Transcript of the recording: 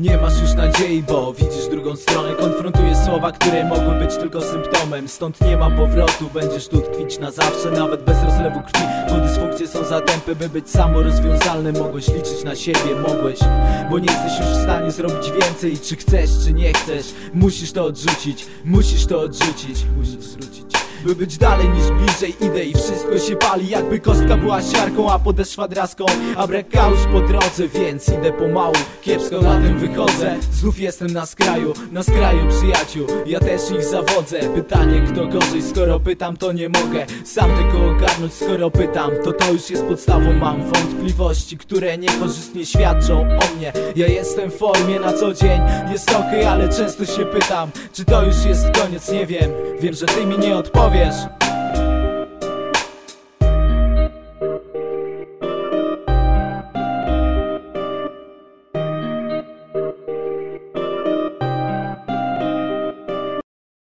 Nie masz już nadziei, bo widzisz drugą stronę. Konfrontujesz słowa, które mogły być tylko symptomem. Stąd nie ma powrotu, będziesz tu tkwić na zawsze Nawet bez rozlewu krwi, bo dysfunkcje są zatępy By być samorozwiązalny, mogłeś liczyć na siebie, mogłeś Bo nie jesteś już w stanie zrobić więcej. Czy chcesz, czy nie chcesz Musisz to odrzucić, musisz to odrzucić Musisz wrócić by być dalej niż bliżej idę i wszystko się pali. Jakby kostka była siarką, a podeszła draską. A brak kałuż po drodze, więc idę pomału. Kiepsko na tym wychodzę. Znów jestem na skraju, na skraju przyjaciół. Ja też ich zawodzę. Pytanie kto gorzej, skoro pytam to nie mogę Sam tego ogarnąć, skoro pytam To to już jest podstawą, mam wątpliwości Które niekorzystnie świadczą o mnie. Ja jestem w formie na co dzień Jest okej, ale często się pytam Czy to już jest koniec, nie wiem. Wiem, że ty mi nie odpowiesz Gonçalves.